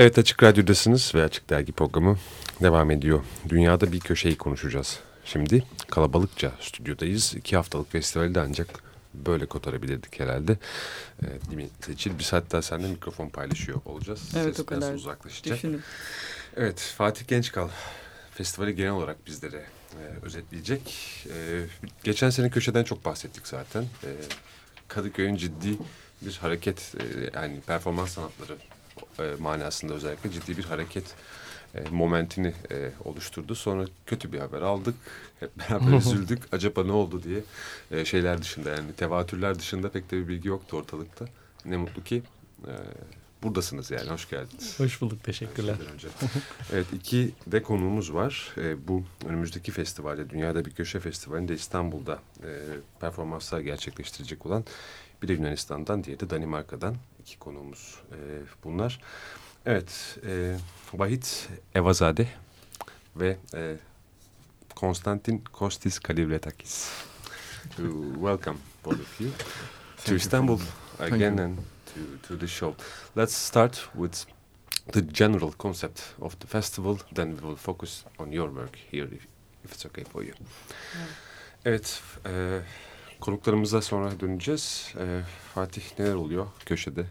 Evet Açık Radyo'dasınız ve Açık Dergi programı devam ediyor. Dünyada bir köşeyi konuşacağız. Şimdi kalabalıkça stüdyodayız. İki haftalık festivalde ancak böyle kotarabilirdik herhalde. Ee, değil mi Seçil? Biz hatta seninle mikrofon paylaşıyor olacağız. Evet Ses o kadar uzaklaşacak. düşünün. Evet Fatih Gençkal festivali genel olarak bizlere e, özetleyecek. E, geçen sene köşeden çok bahsettik zaten. E, Kadıköy'ün ciddi bir hareket e, yani performans sanatları manasında özellikle ciddi bir hareket e, momentini e, oluşturdu. Sonra kötü bir haber aldık. Hep beraber üzüldük. Acaba ne oldu diye e, şeyler dışında yani tevatürler dışında pek de bir bilgi yoktu ortalıkta. Ne mutlu ki e, buradasınız yani. Hoş geldiniz. Hoş bulduk, teşekkürler. Önce. evet iki de konuğumuz var. E, bu önümüzdeki festivalde, Dünyada Bir Köşe Festivali'nde İstanbul'da e, performanslar gerçekleştirecek olan biri Yunanistan'dan, diğeri de Danimarka'dan iki konuğumuz e, bunlar. Evet, e, Vahit Evazade ve e, Konstantin Kostis Kalivretakis. Welcome, both of you, to Istanbul again and to, to the show. Let's start with the general concept of the festival, then we will focus on your work here, if, if it's okay for you. Evet, e, konuklarımıza sonra döneceğiz. E, Fatih neler oluyor köşede?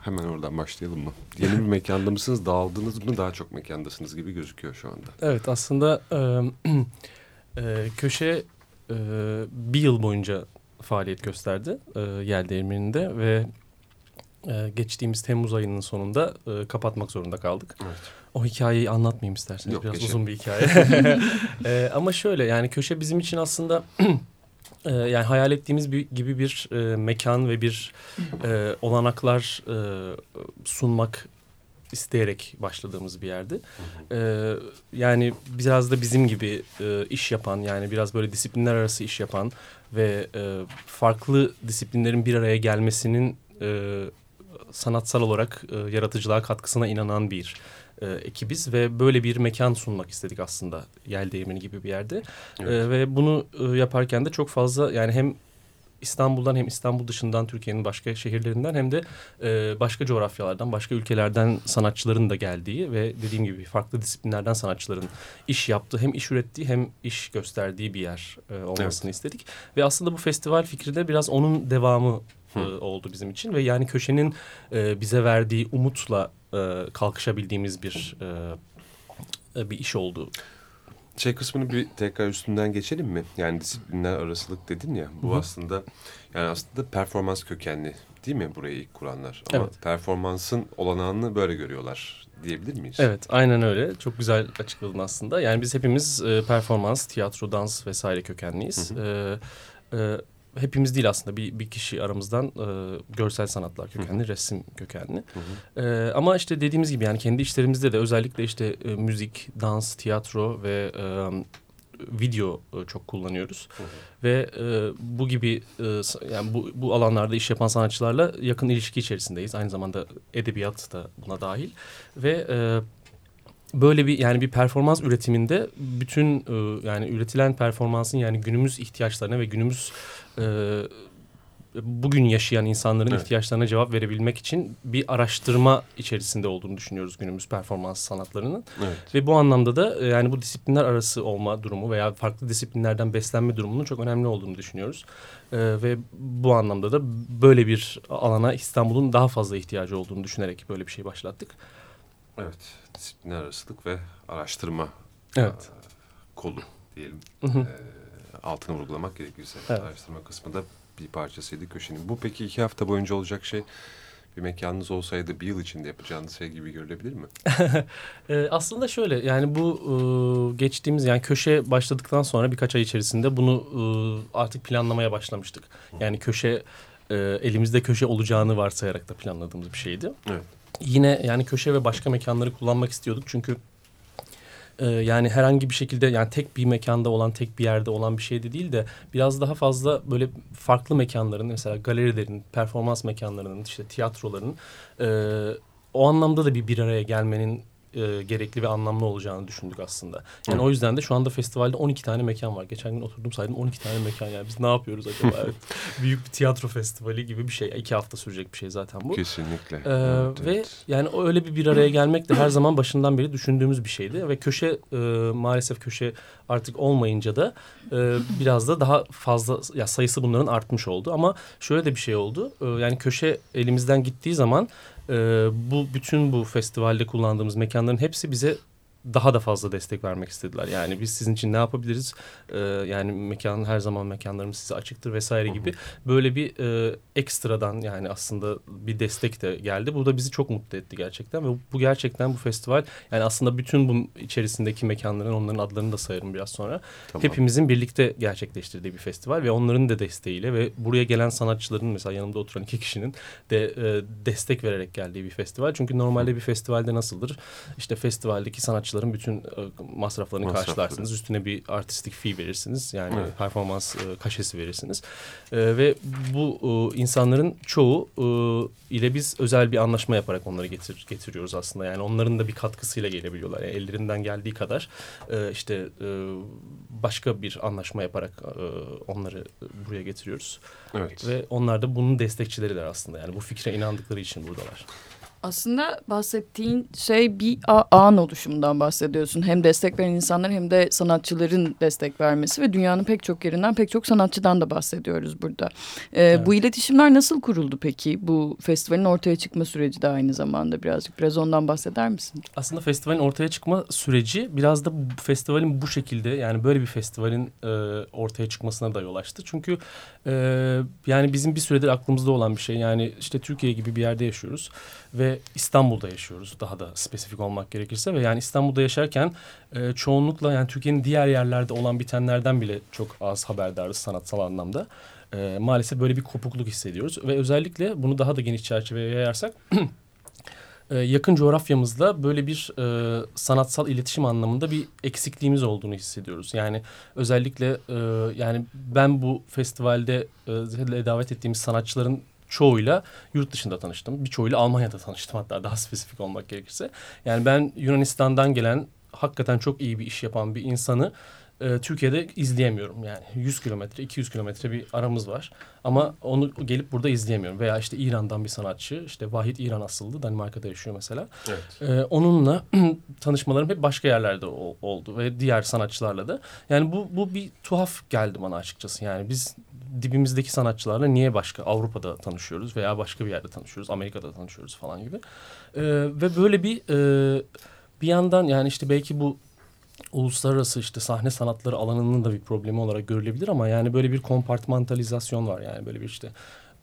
Hemen oradan başlayalım mı? Yeni bir mekanda mısınız, dağıldınız mı? Daha çok mekandasınız gibi gözüküyor şu anda. Evet, aslında e, e, köşe e, bir yıl boyunca faaliyet gösterdi e, Yel Değirmeni'nde ve e, geçtiğimiz Temmuz ayının sonunda e, kapatmak zorunda kaldık. Evet. O hikayeyi anlatmayayım isterseniz. Yok, Biraz geçelim. uzun bir hikaye. e, ama şöyle yani köşe bizim için aslında e, yani hayal ettiğimiz bir, gibi bir e, mekan ve bir e, olanaklar e, sunmak isteyerek başladığımız bir yerdi. E, yani biraz da bizim gibi e, iş yapan yani biraz böyle disiplinler arası iş yapan ve e, farklı disiplinlerin bir araya gelmesinin e, sanatsal olarak e, yaratıcılığa katkısına inanan bir e, ekibiz ve böyle bir mekan sunmak istedik aslında Yel Değirmeni gibi bir yerde. Evet. E, ve bunu e, yaparken de çok fazla yani hem İstanbul'dan hem İstanbul dışından Türkiye'nin başka şehirlerinden hem de e, başka coğrafyalardan, başka ülkelerden sanatçıların da geldiği ve dediğim gibi farklı disiplinlerden sanatçıların iş yaptığı, hem iş ürettiği hem iş gösterdiği bir yer e, olmasını istedik. Ve aslında bu festival fikri de biraz onun devamı e, oldu bizim için ve yani köşenin e, bize verdiği umutla e, kalkışabildiğimiz bir e, bir iş oldu. Şey kısmını bir tekrar üstünden geçelim mi? Yani disiplinler arasılık dedin ya. Bu Hı hı. aslında yani aslında performans kökenli değil mi burayı ilk kuranlar? Ama Evet. performansın olanağını böyle görüyorlar diyebilir miyiz? Evet, aynen öyle. Çok güzel açıkladın aslında. Yani biz hepimiz e, performans, tiyatro, dans vesaire kökenliyiz. Hı E, e, hepimiz değil aslında bir, bir kişi aramızdan e, görsel sanatlar kökenli, resim kökenli. Hı hı. E, ama işte dediğimiz gibi yani kendi işlerimizde de özellikle işte e, müzik, dans, tiyatro ve e, video e, çok kullanıyoruz. Hı hı. Ve e, bu gibi e, yani bu, bu alanlarda iş yapan sanatçılarla yakın ilişki içerisindeyiz. Aynı zamanda edebiyat da buna dahil. Ve e, böyle bir yani bir performans üretiminde bütün e, yani üretilen performansın yani günümüz ihtiyaçlarına ve günümüz e, bugün yaşayan insanların Evet. ihtiyaçlarına cevap verebilmek için bir araştırma içerisinde olduğunu düşünüyoruz günümüz performans sanatlarının. Evet. Ve bu anlamda da e, yani bu disiplinler arası olma durumu veya farklı disiplinlerden beslenme durumunun çok önemli olduğunu düşünüyoruz. Ve bu anlamda da böyle bir alana İstanbul'un daha fazla ihtiyacı olduğunu düşünerek böyle bir şey başlattık. Evet. Disiplinler arasılık ve araştırma Evet. e, kolu diyelim. Hı hı. E, altını vurgulamak gerekirse. Evet. Araştırma kısmı da bir parçasıydı köşenin. Bu peki iki hafta boyunca olacak şey bir mekanınız olsaydı bir yıl içinde yapacağınız şey gibi görülebilir mi? E, aslında şöyle yani bu e, geçtiğimiz yani köşe başladıktan sonra birkaç ay içerisinde bunu e, artık planlamaya başlamıştık. Yani köşe e, elimizde köşe olacağını varsayarak da planladığımız bir şeydi. Evet. Yine yani köşe ve başka mekanları kullanmak istiyorduk. Çünkü e, yani herhangi bir şekilde yani tek bir mekanda olan tek bir yerde olan bir şey de değil de biraz daha fazla böyle farklı mekanların mesela galerilerin, performans mekanlarının, işte tiyatroların e, o anlamda da bir bir araya gelmenin e, gerekli ve anlamlı olacağını düşündük aslında. Yani Hı. o yüzden de şu anda festivalde 12 tane mekan var. Geçen gün oturdum saydım 12 tane mekan yani biz ne yapıyoruz acaba? Büyük bir tiyatro festivali gibi bir şey. iki hafta sürecek bir şey zaten bu. Kesinlikle. Ee, evet, ve evet. yani öyle bir bir araya gelmek de her zaman başından beri düşündüğümüz bir şeydi ve köşe e, maalesef köşe artık olmayınca da e, biraz da daha fazla ya sayısı bunların artmış oldu ama şöyle de bir şey oldu. E, yani köşe elimizden gittiği zaman e, bu bütün bu festivalde kullandığımız mekanların hepsi bize daha da fazla destek vermek istediler. Yani biz sizin için ne yapabiliriz? Ee, yani mekan her zaman mekanlarımız size açıktır vesaire gibi böyle bir e, ekstradan yani aslında bir destek de geldi. Bu da bizi çok mutlu etti gerçekten ve bu gerçekten bu festival yani aslında bütün bu içerisindeki mekanların onların adlarını da sayarım biraz sonra. Tamam. Hepimizin birlikte gerçekleştirdiği bir festival ve onların da desteğiyle ve buraya gelen sanatçıların mesela yanımda oturan iki kişinin de e, destek vererek geldiği bir festival. Çünkü normalde bir festivalde nasıldır? İşte festivaldeki sanatçılar sanatçıların bütün e, masraflarını Masrafları. karşılarsınız. Üstüne bir artistik fee verirsiniz. Yani evet. performans e, kaşesi verirsiniz. E, ve bu insanların çoğu ile biz özel bir anlaşma yaparak onları getir, getiriyoruz aslında. Yani onların da bir katkısıyla gelebiliyorlar. Yani ellerinden geldiği kadar işte başka bir anlaşma yaparak onları buraya getiriyoruz. Evet. Ve onlar da bunun destekçileridir aslında. Yani bu fikre inandıkları için buradalar. Aslında bahsettiğin şey bir ağın oluşumundan bahsediyorsun. Hem destek veren insanlar hem de sanatçıların destek vermesi ve dünyanın pek çok yerinden pek çok sanatçıdan da bahsediyoruz burada. Ee, evet. Bu iletişimler nasıl kuruldu peki? Bu festivalin ortaya çıkma süreci de aynı zamanda birazcık biraz ondan bahseder misin? Aslında festivalin ortaya çıkma süreci biraz da bu festivalin bu şekilde yani böyle bir festivalin e, ortaya çıkmasına da yol açtı. Çünkü e, yani bizim bir süredir aklımızda olan bir şey yani işte Türkiye gibi bir yerde yaşıyoruz ve İstanbul'da yaşıyoruz daha da spesifik olmak gerekirse ve yani İstanbul'da yaşarken e, çoğunlukla yani Türkiye'nin diğer yerlerde olan bitenlerden bile çok az haberdarız sanatsal anlamda. E, maalesef böyle bir kopukluk hissediyoruz ve özellikle bunu daha da geniş çerçeveye yayarsak e, yakın coğrafyamızda böyle bir e, sanatsal iletişim anlamında bir eksikliğimiz olduğunu hissediyoruz. Yani özellikle e, yani ben bu festivalde e, davet ettiğimiz sanatçıların çoğuyla yurt dışında tanıştım. Birçoğuyla Almanya'da tanıştım hatta daha spesifik olmak gerekirse. Yani ben Yunanistan'dan gelen hakikaten çok iyi bir iş yapan bir insanı e, Türkiye'de izleyemiyorum. Yani 100 kilometre, 200 kilometre bir aramız var. Ama onu gelip burada izleyemiyorum. Veya işte İran'dan bir sanatçı, işte Vahit İran asıllı, Danimarka'da yaşıyor mesela. Evet. E, onunla tanışmalarım hep başka yerlerde oldu ve diğer sanatçılarla da. Yani bu, bu bir tuhaf geldi bana açıkçası. Yani biz dibimizdeki sanatçılarla niye başka Avrupa'da tanışıyoruz veya başka bir yerde tanışıyoruz, Amerika'da tanışıyoruz falan gibi. E, ve böyle bir e, bir yandan yani işte belki bu uluslararası işte sahne sanatları alanının da bir problemi olarak görülebilir ama yani böyle bir kompartmantalizasyon var yani böyle bir işte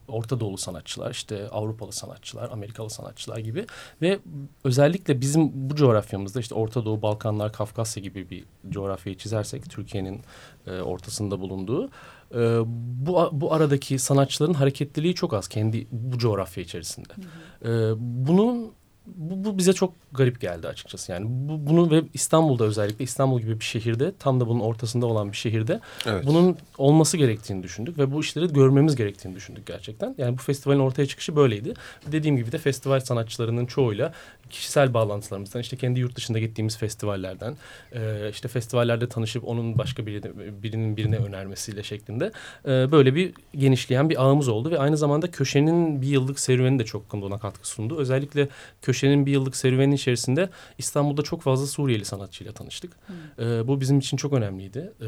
Orta Doğulu sanatçılar, işte Avrupalı sanatçılar, Amerikalı sanatçılar gibi ve özellikle bizim bu coğrafyamızda işte Orta Doğu, Balkanlar, Kafkasya gibi bir coğrafyayı çizersek Türkiye'nin e, ortasında bulunduğu e, bu bu aradaki sanatçıların hareketliliği çok az kendi bu coğrafya içerisinde. Hı hı. E, bunun bu, bu bize çok garip geldi açıkçası. Yani bu, bunu ve İstanbul'da özellikle İstanbul gibi bir şehirde tam da bunun ortasında olan bir şehirde evet. bunun olması gerektiğini düşündük ve bu işleri görmemiz gerektiğini düşündük gerçekten. Yani bu festivalin ortaya çıkışı böyleydi. Dediğim gibi de festival sanatçılarının çoğuyla kişisel bağlantılarımızdan işte kendi yurt dışında gittiğimiz festivallerden e, işte festivallerde tanışıp onun başka birine, birinin birine önermesiyle şeklinde e, böyle bir genişleyen bir ağımız oldu ve aynı zamanda köşenin bir yıllık serüveni de çok buna katkı sundu. Özellikle köşenin bir yıllık serüvenin içerisinde İstanbul'da çok fazla Suriyeli sanatçıyla tanıştık. Hmm. E, bu bizim için çok önemliydi. E,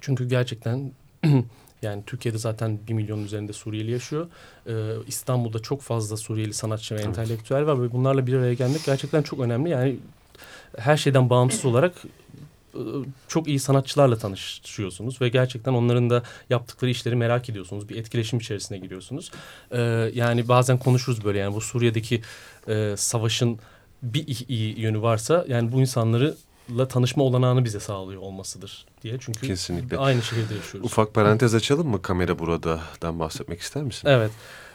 çünkü gerçekten Yani Türkiye'de zaten bir milyonun üzerinde Suriyeli yaşıyor. Ee, İstanbul'da çok fazla Suriyeli sanatçı ve entelektüel var ve bunlarla bir araya gelmek gerçekten çok önemli. Yani her şeyden bağımsız olarak e, çok iyi sanatçılarla tanışıyorsunuz ve gerçekten onların da yaptıkları işleri merak ediyorsunuz. Bir etkileşim içerisine giriyorsunuz. Ee, yani bazen konuşuruz böyle yani bu Suriye'deki e, savaşın bir iyi yönü varsa yani bu insanları la tanışma olanağını bize sağlıyor olmasıdır diye. Çünkü Kesinlikle. aynı şehirde yaşıyoruz. Ufak parantez açalım mı? Kamera burada'dan bahsetmek ister misin? Evet.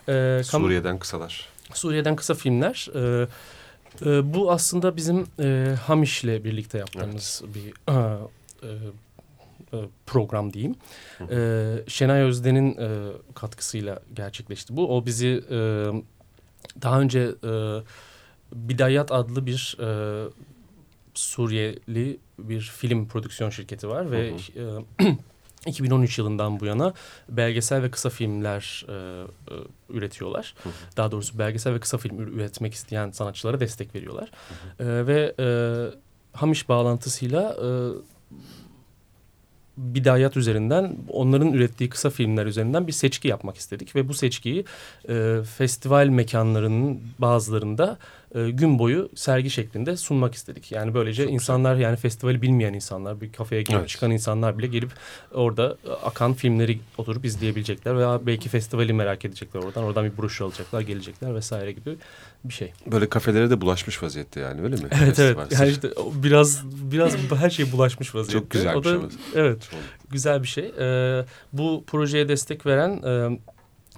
Ee, Suriye'den kısalar. Suriye'den kısa filmler. Ee, e, bu aslında bizim e, Hamiş'le birlikte yaptığımız evet. bir e, e, program diyeyim. E, Şenay Özden'in e, katkısıyla gerçekleşti bu. O bizi e, daha önce... E, Bidayat adlı bir e, Suriyeli bir film prodüksiyon şirketi var ve e, 2013 yılından bu yana belgesel ve kısa filmler e, e, üretiyorlar. Hı hı. Daha doğrusu belgesel ve kısa film üretmek isteyen sanatçılara destek veriyorlar. E, ve e, Hamiş bağlantısıyla e, Bidayat üzerinden onların ürettiği kısa filmler üzerinden bir seçki yapmak istedik. Ve bu seçkiyi e, festival mekanlarının bazılarında e, gün boyu sergi şeklinde sunmak istedik. Yani böylece Çok güzel. insanlar yani festivali bilmeyen insanlar bir kafeye girip Evet. çıkan insanlar bile gelip orada akan filmleri oturup izleyebilecekler veya belki festivali merak edecekler oradan oradan bir broşür alacaklar gelecekler vesaire gibi bir şey. Böyle kafelere de bulaşmış vaziyette yani öyle mi? Evet evet Festival. yani işte biraz biraz her şey bulaşmış vaziyette. Çok güzel bir şey. Evet Çok- güzel bir şey. Ee, bu projeye destek veren e,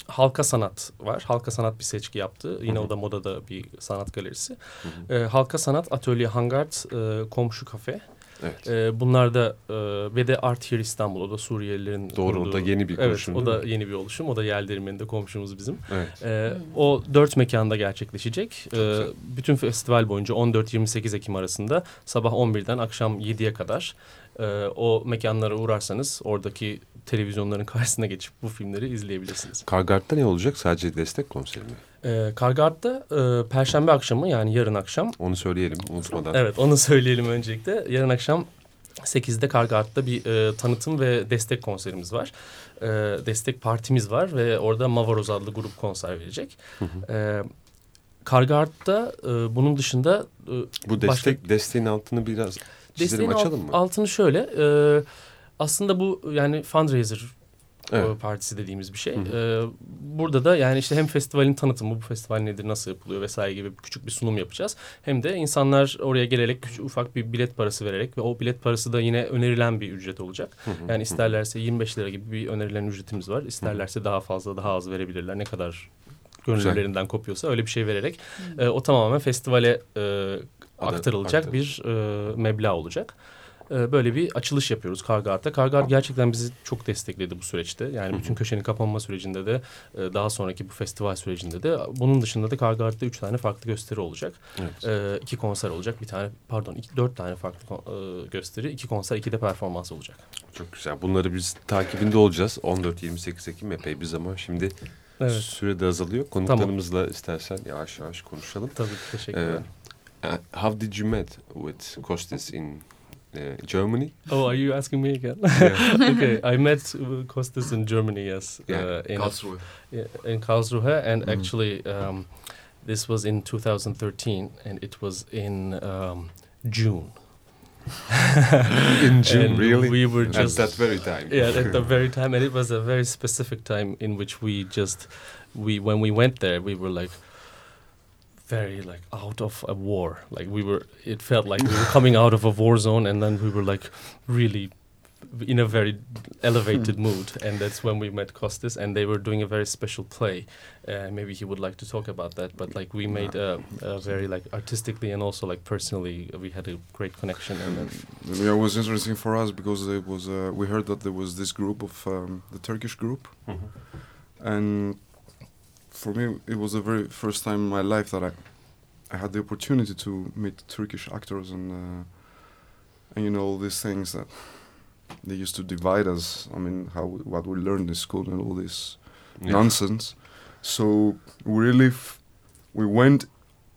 Halka Sanat var. Halka Sanat bir seçki yaptı. Yine Hı hı. o da modada bir sanat galerisi. Hı hı. Ee, Halka Sanat Atölye Hangart e, Komşu Kafe. Evet. Ee, bunlar da e, ve de Art Here İstanbul. O da Suriyelilerin Doğru o kurduğu- da yeni bir Evet oluşum. o değil da mi? yeni bir oluşum. O da Yeldirmen'de komşumuz bizim. Evet. Hmm. o dört mekanda gerçekleşecek. Güzel. bütün festival boyunca 14-28 Ekim arasında sabah 11'den akşam 7'ye kadar e, o mekanlara uğrarsanız oradaki televizyonların karşısına geçip bu filmleri izleyebilirsiniz. Kargart'ta ne olacak? Sadece destek konseri mi? Ee, Kargart'ta e, Perşembe akşamı yani yarın akşam Onu söyleyelim unutmadan. Evet onu söyleyelim öncelikle. Yarın akşam 8'de Kargart'ta bir e, tanıtım ve destek konserimiz var. E, destek partimiz var ve orada Mavaroz adlı grup konser verecek. Hı hı. E, Kargart'ta e, bunun dışında e, Bu destek desteğin altını biraz çizelim desteğin açalım mı? altını şöyle e, aslında bu yani fundraiser Evet. e, partisi dediğimiz bir şey. Hı E, burada da yani işte hem festivalin tanıtımı, bu festival nedir, nasıl yapılıyor vesaire gibi küçük bir sunum yapacağız. Hem de insanlar oraya gelerek küçük, ufak bir bilet parası vererek ve o bilet parası da yine önerilen bir ücret olacak. Hı hı, Yani isterlerse 25 lira gibi bir önerilen ücretimiz var. İsterlerse daha fazla, daha az verebilirler. Ne kadar gönüllerinden kopuyorsa öyle bir şey vererek e, o tamamen festivale e, aktarılacak aktarılacak. bir e, meblağ olacak. E, böyle bir açılış yapıyoruz Kargart'ta. Kargart gerçekten bizi çok destekledi bu süreçte. Yani bütün köşenin kapanma sürecinde de e, daha sonraki bu festival sürecinde de. Bunun dışında da Kargart'ta üç tane farklı gösteri olacak. Evet. E, iki konser olacak. Bir tane pardon iki, dört tane farklı e, gösteri. iki konser, iki de performans olacak. Çok güzel. Bunları biz takibinde olacağız. 14-28 Ekim epey bir zaman. Şimdi Evet. süre de azalıyor. Konuklarımızla istersen yavaş yavaş konuşalım. Tabii teşekkürler. Uh, how did you met with Kostis in uh, Germany? Oh, are you asking me again? Yeah. okay, I met uh, Kostas in Germany, yes, Yeah, uh, in, Karlsruhe. in Karlsruhe, and Mhm. actually, um, this was in 2013, and it was in um, June. In June, And really? We were just At that very time. yeah, at the very time, and it was a very specific time in which we just we when we went there, we were like very like out of a war. Like we were, it felt like we were coming out of a war zone, and then we were like really in a very elevated mood, and that's when we met Costas, and they were doing a very special play. Uh, maybe he would like to talk about that, but like we made a, a very like artistically and also like personally, we had a great connection, and then Yeah, it was interesting for us because it was uh, we heard that there was this group of um, the Turkish group, Mhm. and for me it was the very first time in my life that I I had the opportunity to meet Turkish actors and uh, and you know all these things that they used to divide us. I mean, how what we learned in school and all this Yeah. nonsense. So we really f- we went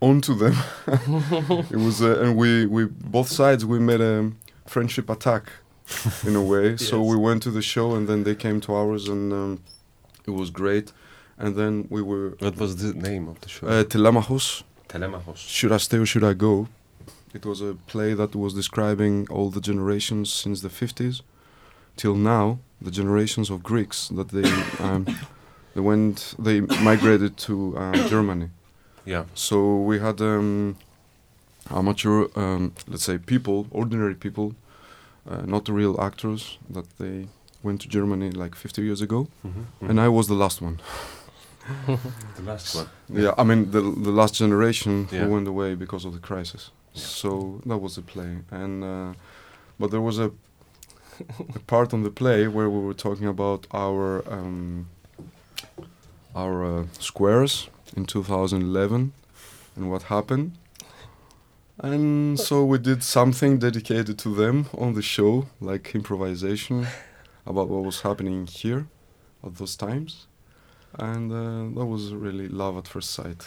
onto them. it was uh, and we we both sides we made a friendship attack in a way. So we went to the show and then they came to ours and um, it was great. And then we were What was the name of the show? uh, Telemachos. Telemachos. Should I stay or should I go? It was a play that was describing all the generations since the 50s till now, the generations of Greeks that they um, they went they migrated to uh, Germany. Yeah. So we had um, amateur, um, let's say, people, ordinary people, uh, not real actors, that they went to Germany like 50 years ago, Mhm. and I was the last one. the last one. Yeah, I mean the the last generation Yeah. who went away because of the crisis. Yeah. So that was the play, and uh, but there was a, a part on the play where we were talking about our um, our uh, squares in 2011 and what happened. And so we did something dedicated to them on the show, like improvisation about what was happening here at those times. And uh, that was really love at first sight.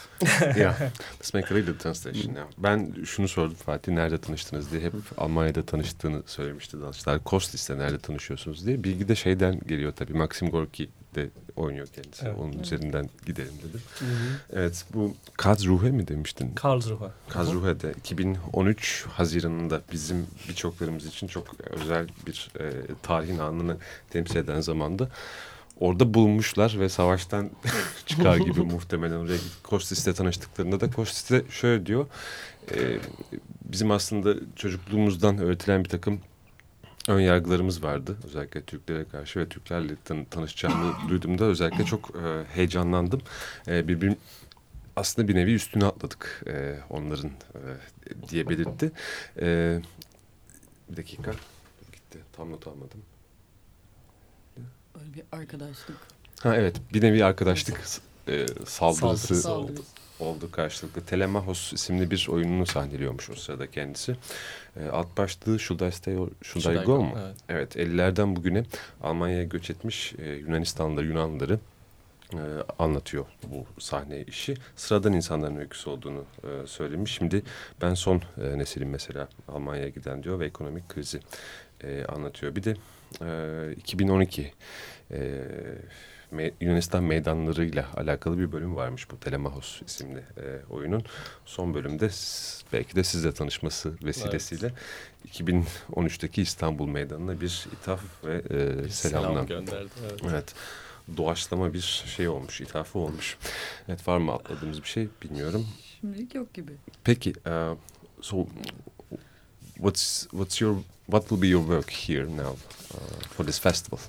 yeah, let's make a little translation now. Ben şunu sordum Fatih nerede tanıştınız diye. Hep Almanya'da tanıştığını söylemişti dansçılar. Kostis'te nerede tanışıyorsunuz diye. Bilgi de şeyden geliyor tabii. Maxim Gorki de oynuyor kendisi. Evet. Onun üzerinden gidelim dedim. Evet bu Karlsruhe mi demiştin? Karlsruhe. Karlsruhe'de 2013 Haziran'ında bizim birçoklarımız için çok özel bir e, tarihin anını temsil eden zamanda orada bulmuşlar ve savaştan çıkar gibi muhtemelen oraya Kostis'le tanıştıklarında da Kostis de şöyle diyor e, bizim aslında çocukluğumuzdan öğretilen bir takım ön yargılarımız vardı. Özellikle Türklere karşı ve Türklerle tan- tanışacağımı duyduğumda özellikle çok e, heyecanlandım. E, birbirim, aslında bir nevi üstüne atladık e, onların e, diye belirtti. E, bir dakika. Gitti. Tam not almadım. Böyle bir arkadaşlık. Ha evet bir nevi arkadaşlık e, saldırısı Saldırısı oldu. karşılıklı. Telemahos isimli bir oyununu sahneliyormuş o sırada kendisi. E, alt başlığı Should I Stay or Should, I Go mu? Evet. Evet 50'lerden bugüne Almanya'ya göç etmiş e, Yunanistanlı Yunanlıları e, anlatıyor bu sahne işi. Sıradan insanların öyküsü olduğunu e, söylemiş. Şimdi ben son e, nesilim mesela Almanya'ya giden diyor ve ekonomik krizi e, anlatıyor. Bir de e, 2012 e, me, Yunanistan meydanlarıyla alakalı bir bölüm varmış bu Telemahos isimli e, oyunun. Son bölümde belki de sizle tanışması vesilesiyle 2013'teki İstanbul Meydanı'na bir ithaf ve e, selamla. selam gönderdi. Evet. Evet. Doğaçlama bir şey olmuş, ithafı olmuş. Evet var mı atladığımız bir şey bilmiyorum. Şimdilik yok gibi. Peki, uh, so what's what's your what will be your work here now uh, for this festival?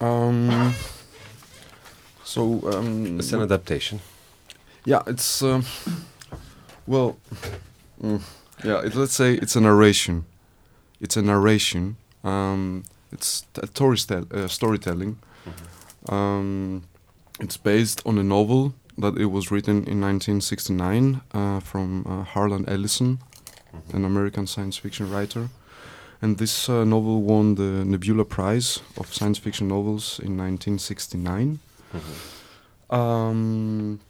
Um, so um, It's an adaptation. Yeah, it's um, well, mm, yeah. It, let's say it's a narration. It's a narration. Um, it's a uh, storytelling. Um, it's based on a novel that it was written in 1969 uh, from uh, Harlan Ellison, an American science fiction writer. And this uh, novel won the Nebula Prize of Science Fiction Novels in 1969. Um,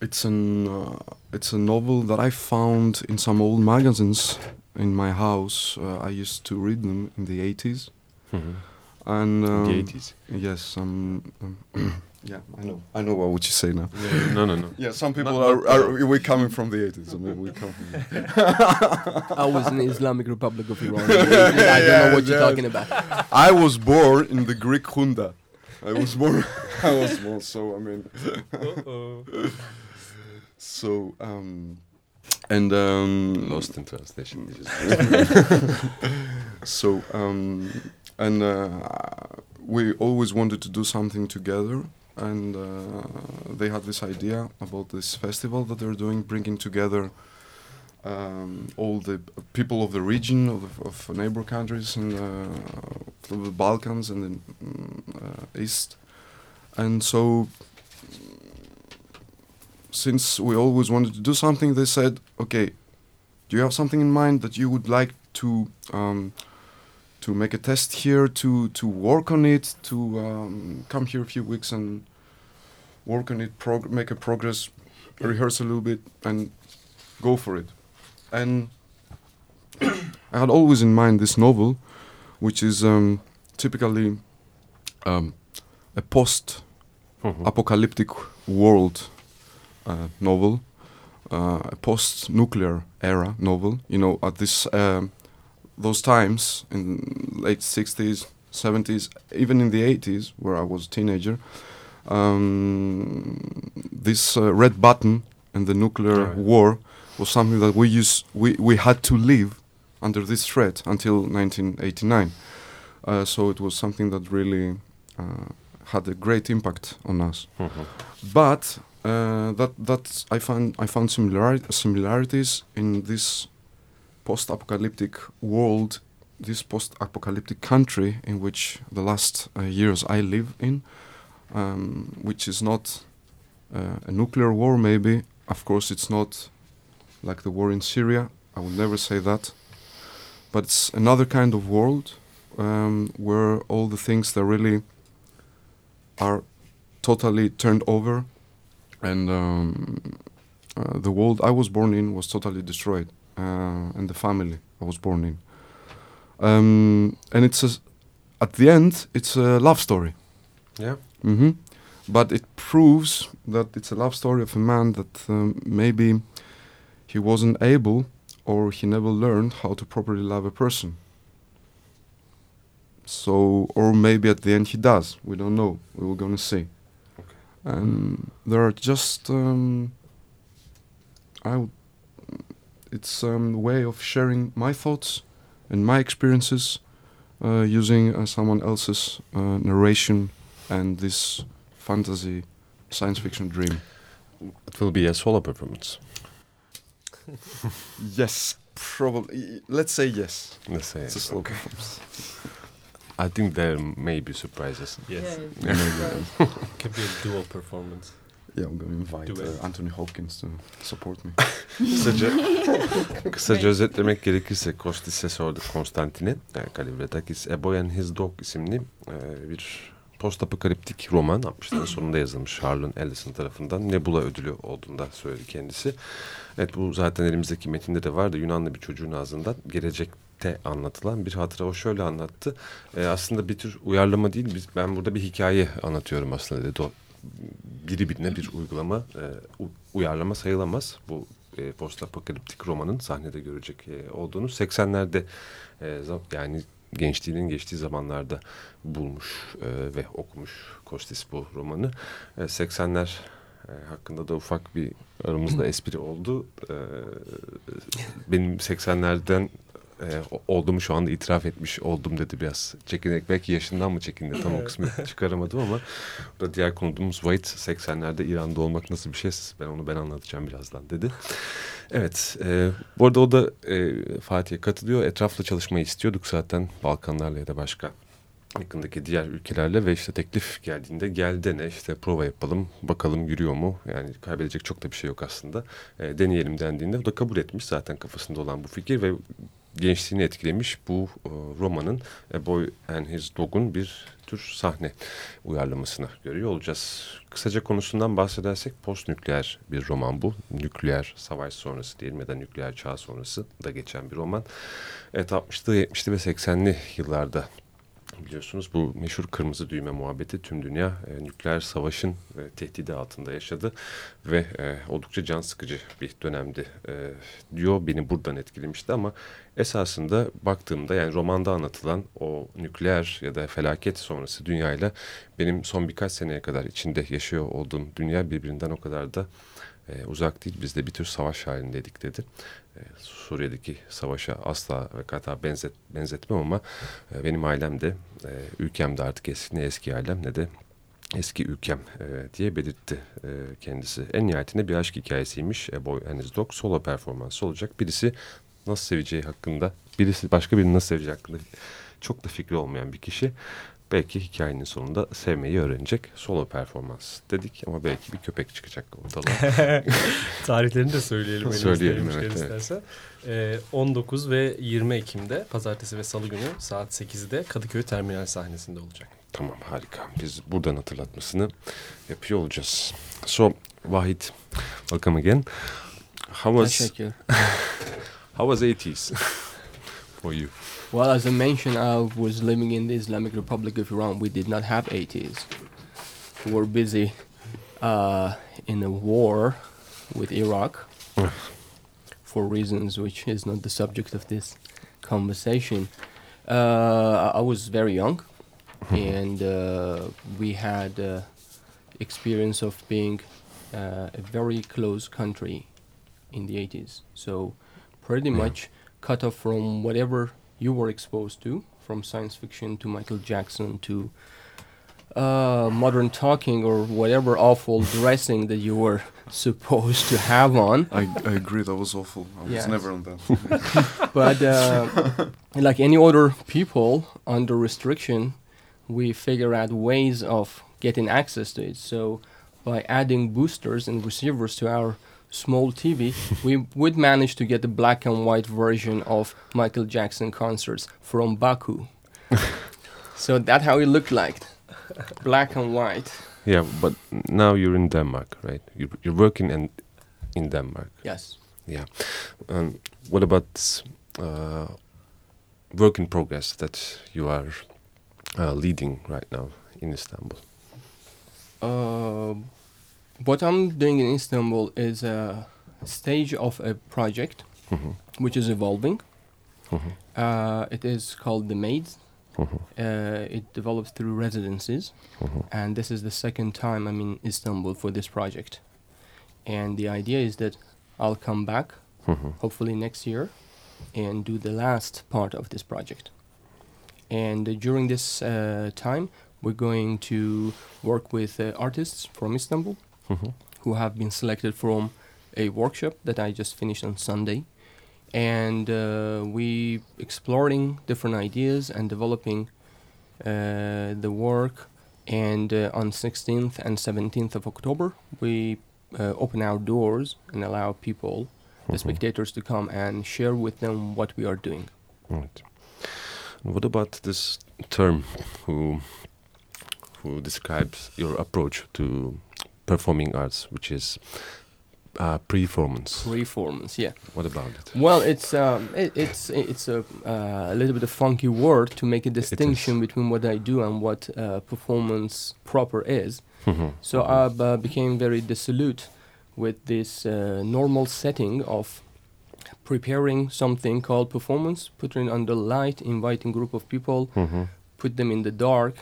it's an uh, it's a novel that I found in some old magazines in my house. Uh, I used to read them in the 80s. And um, the 80s. Yes, um, um, yeah, I know. I know what would you say now. no, no, no. Yeah, some people Not- are, not- are we coming from the 80s. I mean, we come from. I was in the Islamic Republic of Iran. I don't know what you're talking about. I was born in the Greek Hunda. I was born. I was born. So I mean. so um, and um, Lost in translation. so um, and uh, we always wanted to do something together and uh, they had this idea about this festival that they're doing bringing together um, all the people of the region of, of neighbor countries and uh, the Balkans and the uh, east. And so since we always wanted to do something they said okay do you have something in mind that you would like to um, to make a test here, to to work on it, to um, come here a few weeks and work on it, prog- make a progress, rehearse a little bit, and go for it. And I had always in mind this novel, which is um, typically um, a post-apocalyptic world uh, novel, uh, a post-nuclear era novel. You know, at this um, those times in late 60s 70s even in the 80s where i was a teenager um, this uh, red button and the nuclear Right. war was something that we use we, we had to live under this threat until 1989 uh, so it was something that really uh, had a great impact on us. But uh, that that I found I found similar similarities in this post-apocalyptic world, this post-apocalyptic country in which the last uh, years I live in, um, which is not uh, a nuclear war. Maybe, of course, it's not like the war in Syria. I would never say that. But it's another kind of world um, where all the things that really are totally turned over, and um, uh, the world I was born in was totally destroyed, uh, and the family I was born in. Um, and it's a, at the end, it's a love story. Yeah. Hmm But it proves that it's a love story of a man that um, maybe he wasn't able or he never learned how to properly love a person. So, or maybe at the end he does. We don't know. We were gonna see. Okay. And there are just, um, I, would- it's um, a way of sharing my thoughts and my experiences uh, using uh, someone else's uh, narration and this fantasy science fiction dream. It will be a solo performance. Yes, probably. Let's say yes. Let's say. It's a slow performance. I think there may be surprises. Yes. Yeah, maybe. Could be a dual performance. yeah, I'm gonna invite uh, Anthony Hopkins to support me. Kısaca, kısaca özetlemek gerekirse Kostis'e sorduk Konstantin'e. Yani Kalivretakis A Boy and His Dog isimli e, bir postapokaliptik roman 60'ların sonunda yazılmış Harlan Ellison tarafından Nebula ödülü olduğunda söyledi kendisi. Evet bu zaten elimizdeki metinde de vardı. Yunanlı bir çocuğun ağzından gelecekte anlatılan bir hatıra. O şöyle anlattı. E, aslında bir tür uyarlama değil. Biz, ben burada bir hikaye anlatıyorum aslında dedi. O, biri birine bir uygulama, e, uyarlama sayılamaz. Bu e, postapokaliptik romanın sahnede görecek e, olduğunu 80'lerde e, yani gençliğinin geçtiği zamanlarda bulmuş e, ve okumuş Kostis bu romanı. E, 80'ler e, hakkında da ufak bir aramızda espri oldu. E, benim 80'lerden e, olduğumu şu anda itiraf etmiş oldum dedi biraz. Çekinerek belki yaşından mı çekindi tam o kısmı çıkaramadım ama burada diğer konumuz White 80'lerde İran'da olmak nasıl bir şey ben onu ben anlatacağım birazdan dedi. Evet e, bu arada o da e, Fatih'e katılıyor. Etrafla çalışmayı istiyorduk zaten Balkanlarla ya da başka yakındaki diğer ülkelerle ve işte teklif geldiğinde gel dene işte prova yapalım bakalım yürüyor mu yani kaybedecek çok da bir şey yok aslında e, deneyelim dendiğinde o da kabul etmiş zaten kafasında olan bu fikir ve gençliğini etkilemiş bu e, romanın A Boy and His Dog'un bir tür sahne uyarlamasını görüyor olacağız. Kısaca konusundan bahsedersek postnükleer bir roman bu. Nükleer savaş sonrası diyelim ya da nükleer çağ sonrası da geçen bir roman. Evet 60'lı 70'li ve 80'li yıllarda biliyorsunuz bu meşhur kırmızı düğme muhabbeti tüm dünya e, nükleer savaşın e, tehdidi altında yaşadı ve e, oldukça can sıkıcı bir dönemdi e, diyor beni buradan etkilemişti ama esasında baktığımda yani romanda anlatılan o nükleer ya da felaket sonrası dünyayla benim son birkaç seneye kadar içinde yaşıyor olduğum dünya birbirinden o kadar da e, uzak değil. Biz de bir tür savaş halindeydik dedi. E, Suriye'deki savaşa asla ve kata benzet, benzetmem ama e, benim ailem de e, ülkem de artık eski, ne eski ailem ne de eski ülkem e, diye belirtti e, kendisi. En nihayetinde bir aşk hikayesiymiş. A Boy His Dog solo performansı olacak. Birisi nasıl seveceği hakkında, birisi başka birini nasıl seveceği hakkında çok da fikri olmayan bir kişi belki hikayenin sonunda sevmeyi öğrenecek solo performans dedik ama belki bir köpek çıkacak ortalığa. Tarihlerini de söyleyelim. Söyleyelim, evet, evet. istersen. Ee, 19 ve 20 Ekim'de pazartesi ve salı günü saat 8'de Kadıköy Terminal sahnesinde olacak. tamam harika. Biz buradan hatırlatmasını yapıyor olacağız. So Vahit, welcome again. How was Teşekkür. how was 80s for you? Well, as I mentioned, I was living in the Islamic Republic of Iran. We did not have 80s. We were busy uh, in a war with Iraq for reasons which is not the subject of this conversation. Uh, I was very young, and uh, we had uh, experience of being uh, a very close country in the 80s. So pretty Yeah. much cut off from whatever you were exposed to, from science fiction to Michael Jackson to uh, modern talking or whatever awful dressing that you were supposed to have on. I, I agree, that was awful. I was never on that. But uh, like any other people under restriction, we figure out ways of getting access to it. So by adding boosters and receivers to our small TV, we would manage to get the black and white version of Michael Jackson concerts from Baku. so that's how it looked like, black and white. Yeah, but now you're in Denmark, right? You're, you're working in, in Denmark. Yes. Yeah. Um, what about uh, work in progress that you are uh, leading right now in Istanbul? Uh, what I'm doing in Istanbul is a stage of a project Mhm, which is evolving. mhm, Uh, it is called The Maids. mhm, Uh, it develops through residencies, mhm, and this is the second time I'm in Istanbul for this project. And the idea is that I'll come back, mhm, hopefully next year, and do the last part of this project. And uh, during this uh, time, we're going to work with uh, artists from Istanbul mhm, who have been selected from a workshop that I just finished on Sunday. And uh, we exploring different ideas and developing uh, the work. And uh, on 16th and 17th of October, we uh, open our doors and allow people, the mhm. spectators, to come and share with them what we are doing. Right. What about this term who who describes your approach to performing arts, which is uh, performance? Performance, yeah. What about it? Well, it's um, it, it's it's a uh, a little bit of funky word to make a distinction between what I do and what uh, performance proper is. Mhm, So mhm, I uh, became very dissolute with this uh, normal setting of preparing something called performance, putting it under light, inviting group of people, mhm, put them in the dark,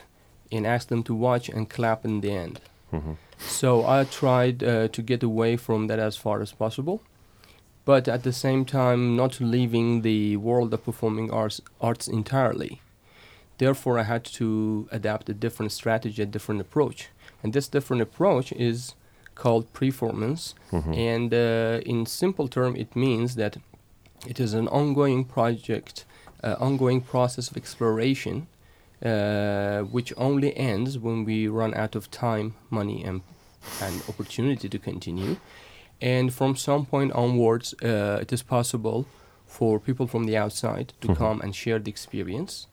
and ask them to watch and clap in the end. Mhm, So I tried uh, to get away from that as far as possible, but at the same time not leaving the world of performing arts, arts entirely. Therefore, I had to adapt a different strategy, a different approach, and this different approach is called performance. mhm, And uh, in simple term, it means that it is an ongoing project, uh, ongoing process of exploration, uh, which only ends when we run out of time, money, and and opportunity to continue. And from some point onwards, uh, it is possible for people from the outside to Mhm. come and share the experience.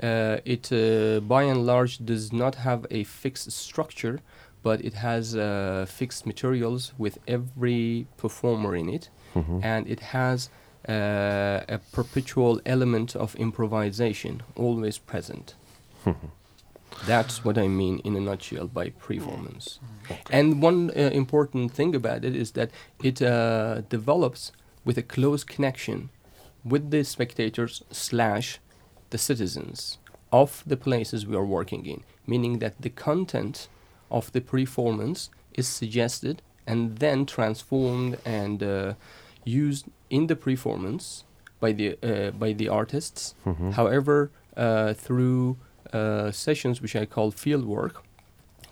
Uh, it, uh, by and large, does not have a fixed structure, but it has uh, fixed materials with every performer in it, mhm. and it has uh, a perpetual element of improvisation always present. That's what I mean in a nutshell by performance. And one uh, important thing about it is that it uh, develops with a close connection with the spectators slash the citizens of the places we are working in, meaning that the content of the performance is suggested and then transformed and uh, used in the performance by the uh, by the artists. Mhm. However, uh, through uh, sessions which I call field work,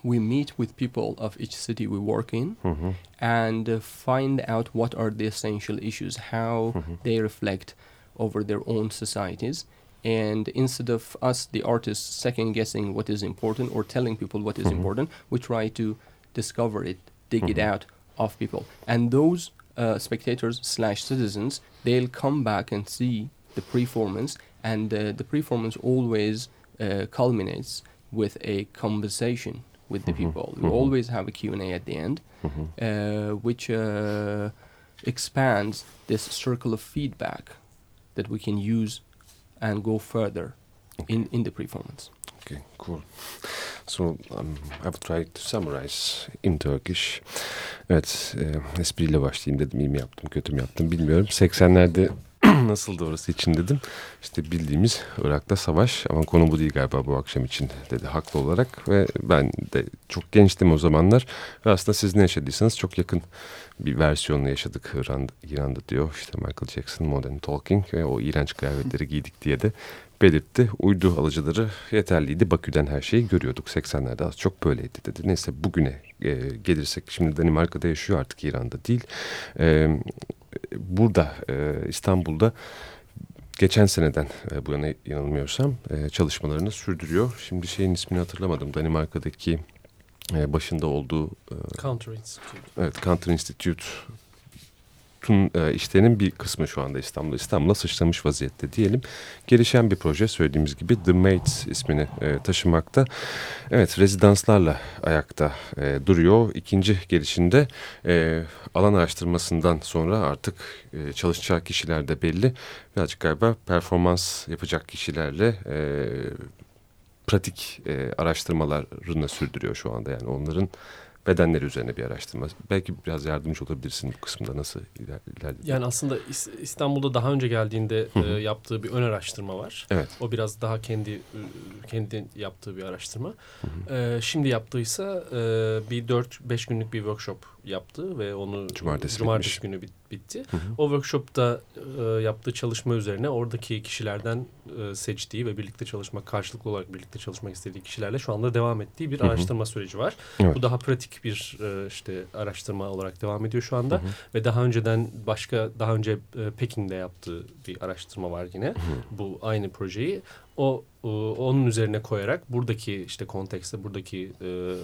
we meet with people of each city we work in Mhm. and uh, find out what are the essential issues, how Mhm. they reflect over their own societies. And instead of us, the artists, second guessing what is important or telling people what is Mhm. important, we try to discover it, dig it Mhm. out of people. And those uh, spectators slash citizens, they'll come back and see the performance, and uh, the performance always uh, culminates with a conversation with the Mhm. people. We Mhm. always have a Q&A at the end, Mhm. uh, which uh, expands this circle of feedback that we can use and go further in, in the performance. Okay, cool. So um, I will try to summarize in Turkish. Evet, e, espriyle başlayayım dedim. İyi mi yaptım, kötü mü yaptım bilmiyorum. 80'lerde nasıl orası için dedim. İşte bildiğimiz Irak'ta savaş ama konu bu değil galiba bu akşam için dedi haklı olarak. Ve ben de çok gençtim o zamanlar. Ve aslında siz ne yaşadıysanız çok yakın bir versiyonla yaşadık İran'da, İran'da diyor. İşte Michael Jackson Modern Talking ve o iğrenç kıyafetleri giydik diye de belirtti. Uydu alıcıları yeterliydi. Bakü'den her şeyi görüyorduk. 80'lerde az çok böyleydi dedi. Neyse bugüne e, gelirsek şimdi Danimarka'da yaşıyor artık İran'da değil. E, burada e, İstanbul'da geçen seneden e, bu yana yanılmıyorsam e, çalışmalarını sürdürüyor. Şimdi şeyin ismini hatırlamadım. Danimarka'daki e, başında olduğu e, Counter Institute. evet Counter Institute tun e, işlerinin bir kısmı şu anda İstanbul'da. İstanbul'a sıçramış vaziyette diyelim. Gelişen bir proje söylediğimiz gibi The Mates ismini e, taşımakta. Evet rezidanslarla ayakta e, duruyor. İkinci gelişinde e, alan araştırmasından sonra artık e, çalışacağı kişiler de belli. Birazcık galiba performans yapacak kişilerle e, pratik e, araştırmalarını sürdürüyor şu anda. Yani onların bedenleri üzerine bir araştırma. Belki biraz yardımcı olabilirsin bu kısımda nasıl iler, ilerledi? Yani aslında İstanbul'da daha önce geldiğinde e, yaptığı bir ön araştırma var. Evet. O biraz daha kendi kendi yaptığı bir araştırma. E, şimdi yaptıysa e, bir 4-5 günlük bir workshop yaptı ve onu cumartesi, cumartesi günü bitti. Hı hı. O workshopta e, yaptığı çalışma üzerine oradaki kişilerden e, seçtiği ve birlikte çalışmak, karşılıklı olarak birlikte çalışmak istediği kişilerle şu anda devam ettiği bir hı hı. araştırma süreci var. Evet. Bu daha pratik bir e, işte araştırma olarak devam ediyor şu anda hı hı. ve daha önceden başka daha önce e, Pekin'de yaptığı bir araştırma var yine. Hı hı. Bu aynı projeyi o, o onun üzerine koyarak buradaki işte kontekste buradaki e,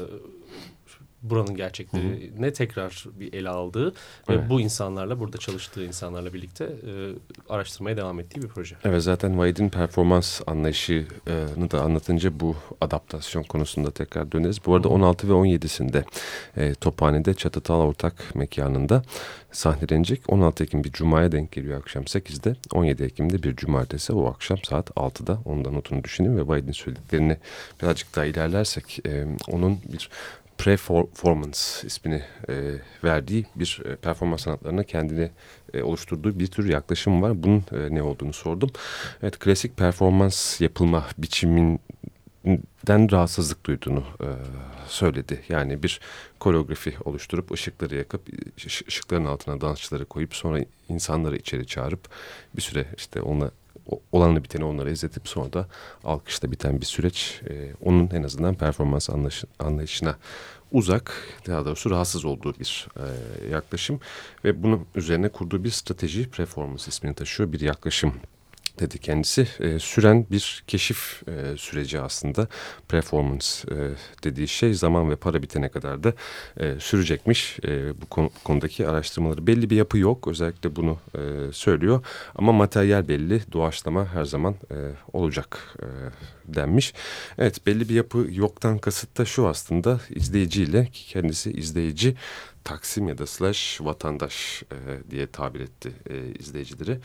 buranın gerçekliğine tekrar bir ele aldığı evet. ve bu insanlarla burada çalıştığı insanlarla birlikte e, araştırmaya devam ettiği bir proje. Evet zaten Vahid'in performans anlayışını da anlatınca bu adaptasyon konusunda tekrar döneriz. Bu arada 16 ve 17'sinde e, Tophane'de Çatıtal Ortak mekanında sahnelenecek. 16 Ekim bir Cuma'ya denk geliyor akşam 8'de. 17 Ekim'de bir Cumartesi o akşam saat 6'da. Ondan notunu düşünün ve Vahid'in söylediklerini birazcık daha ilerlersek e, onun bir Performance ismini e, verdiği bir e, performans sanatlarına kendini e, oluşturduğu bir tür yaklaşım var. Bunun e, ne olduğunu sordum. Evet klasik performans yapılma biçiminden rahatsızlık duyduğunu e, söyledi. Yani bir koreografi oluşturup ışıkları yakıp ışıkların altına dansçıları koyup sonra insanları içeri çağırıp bir süre işte ona olanı biteni onlara izletip sonra da alkışla biten bir süreç. E, onun en azından performans anlayış, anlayışına uzak, daha doğrusu rahatsız olduğu bir e, yaklaşım ve bunun üzerine kurduğu bir strateji, performans ismini taşıyor bir yaklaşım dedi kendisi. E, süren bir keşif e, süreci aslında. Performance e, dediği şey zaman ve para bitene kadar da e, sürecekmiş. E, bu konu, konudaki araştırmaları belli bir yapı yok. Özellikle bunu e, söylüyor. Ama materyal belli. Doğaçlama her zaman e, olacak e, denmiş. Evet belli bir yapı yoktan kasıt da şu aslında izleyiciyle kendisi izleyici Taksim ya da slash vatandaş e, diye tabir etti e, izleyicileri.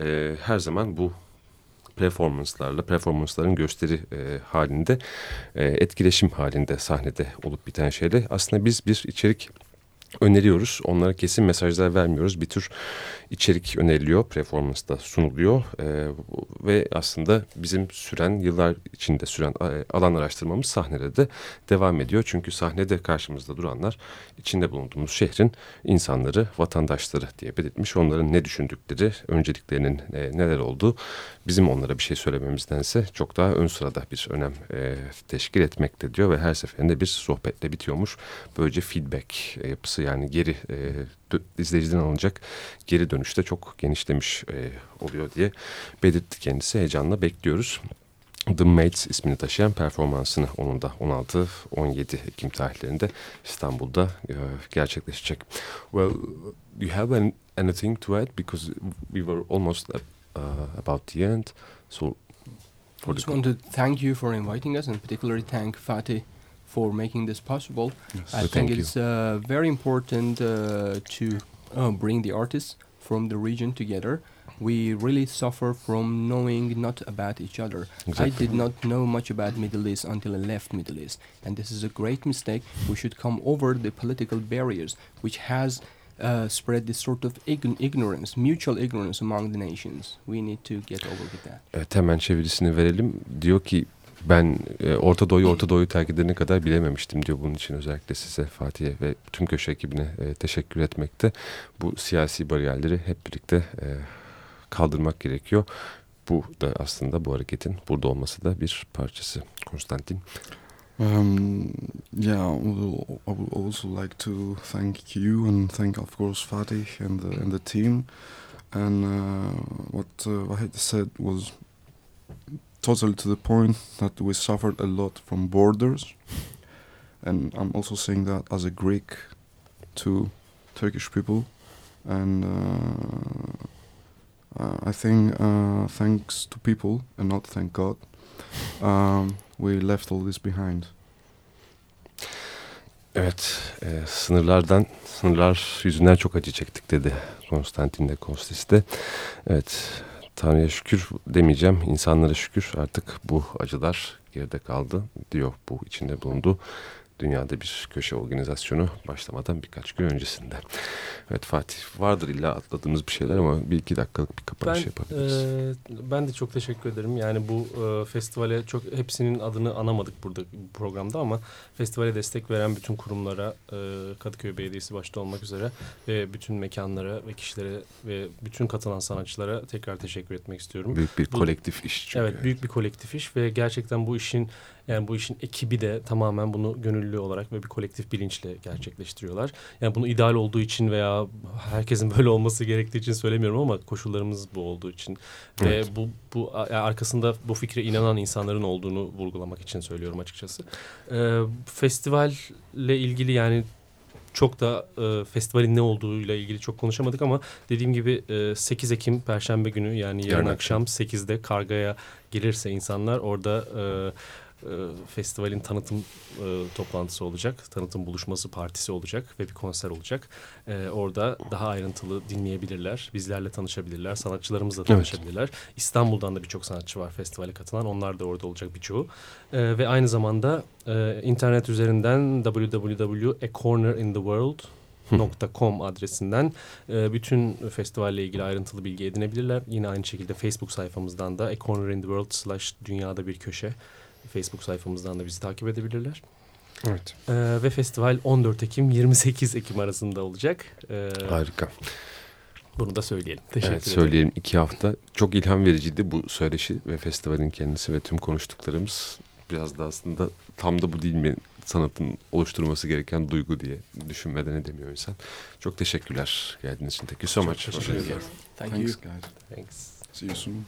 E, her zaman bu performanslarla, performansların gösteri e, halinde, e, etkileşim halinde sahnede olup biten şeyle aslında biz bir içerik öneriyoruz. Onlara kesin mesajlar vermiyoruz. Bir tür içerik öneriliyor, performansta sunuluyor e, ve aslında bizim süren yıllar içinde süren e, alan araştırmamız sahnede de devam ediyor. Çünkü sahnede karşımızda duranlar içinde bulunduğumuz şehrin insanları, vatandaşları diye belirtmiş. Onların ne düşündükleri, önceliklerinin e, neler olduğu bizim onlara bir şey söylememizdense çok daha ön sırada bir önem e, teşkil etmekte diyor ve her seferinde bir sohbetle bitiyormuş. Böylece feedback yapısı yani geri e, izleyiciden alınacak geri dönüşte çok genişlemiş e, oluyor diye belirtti kendisi. Heyecanla bekliyoruz. The Mates ismini taşıyan performansını onun da 16-17 Ekim tarihlerinde İstanbul'da e, gerçekleşecek. Well, you have any, anything to add? Because we were almost uh, about the end. So I just want to thank you for inviting us and particularly thank Fatih for making this possible. Yes. I so think it's uh, very important uh, to uh, bring the artists from the region together. We really suffer from knowing not about each other. Exactly. I did not know much about Middle East until I left Middle East, and this is a great mistake. We should come over the political barriers, which has uh, spread this sort of ign ignorance, mutual ignorance among the nations. We need to get over with that. Evet, hemen çevirisini verelim. Diyor ki ben e, Orta Doğu'yu Orta Doğu'yu terk edene kadar bilememiştim diyor bunun için özellikle size Fatih'e ve tüm köşe ekibine e, teşekkür etmekte. Bu siyasi bariyerleri hep birlikte e, kaldırmak gerekiyor. Bu da aslında bu hareketin burada olması da bir parçası. Konstantin. Um, yeah, I would also like to thank you and thank of course Fatih and the, and the team. And uh, what uh, Wahid said was totally to the point that we suffered a lot from borders. And I'm also saying that as a Greek to Turkish people. and uh, uh, I think uh, thanks to people and not thank God, um, we left all this behind. Evet, e, sınırlardan, sınırlar yüzünden çok acı çektik dedi Konstantin de Kostis de. Evet, Tanrı'ya şükür demeyeceğim, insanlara şükür. Artık bu acılar geride kaldı diyor bu içinde bulunduğu dünyada bir köşe organizasyonu başlamadan birkaç gün öncesinde. Evet Fatih, vardır illa atladığımız bir şeyler ama bir iki dakikalık bir kapanış Ben, yapabiliriz. e, ben de çok teşekkür ederim. Yani bu e, festivale çok hepsinin adını anamadık burada bu programda ama festivale destek veren bütün kurumlara, e, Kadıköy Belediyesi başta olmak üzere ve bütün mekanlara ve kişilere ve bütün katılan sanatçılara tekrar teşekkür etmek istiyorum. büyük bir bu- kolektif iş çünkü. Evet büyük bir kolektif iş ve gerçekten bu işin yani bu işin ekibi de tamamen bunu gönüllü olarak ve bir kolektif bilinçle gerçekleştiriyorlar. Yani bunu ideal olduğu için veya herkesin böyle olması gerektiği için söylemiyorum ama koşullarımız bu olduğu için Evet. ve bu bu yani arkasında bu fikre inanan insanların olduğunu vurgulamak için söylüyorum açıkçası. Ee, festivalle ilgili yani çok da e, festivalin ne olduğuyla ilgili çok konuşamadık ama dediğim gibi e, 8 Ekim Perşembe günü yani yarın, Yarın akşam 8'de Karga'ya gelirse insanlar orada e, e, festivalin tanıtım e, toplantısı olacak. Tanıtım buluşması partisi olacak ve bir konser olacak. E, orada daha ayrıntılı dinleyebilirler. Bizlerle tanışabilirler. Sanatçılarımızla Evet. tanışabilirler. İstanbul'dan da birçok sanatçı var festivale katılan. Onlar da orada olacak birçoğu. E, ve aynı zamanda e, internet üzerinden www.acornerintheworld.com adresinden e, bütün festivalle ilgili ayrıntılı bilgi edinebilirler. Yine aynı şekilde Facebook sayfamızdan da A Corner in the World slash dünyada bir köşe Facebook sayfamızdan da bizi takip edebilirler. Evet. E, ve festival 14 Ekim 28 Ekim arasında olacak. E, Harika. bunu da söyleyelim. Teşekkür Evet ederim. söyleyelim iki hafta. Çok ilham vericiydi bu söyleşi ve festivalin kendisi ve tüm konuştuklarımız. Biraz da aslında tam da bu değil mi sanatın oluşturması gereken duygu diye düşünmeden edemiyor insan. Çok teşekkürler geldiğiniz için. Thank you so much. teşekkür ederim. Thank Thanks, you. guys. Thanks. See you soon.